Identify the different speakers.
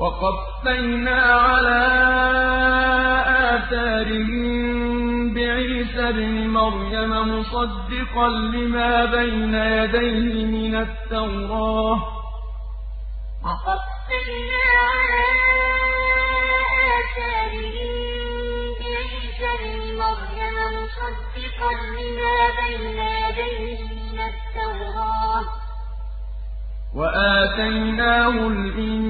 Speaker 1: وقفينا على آثارهم بعيسى ابن مريم مصدقا لما بين يديه من التوراة
Speaker 2: وقفينا على آثارهم بعيسى بن مريم مصدقا لما بين يديه من التوراة
Speaker 1: وآتيناه الإنجيل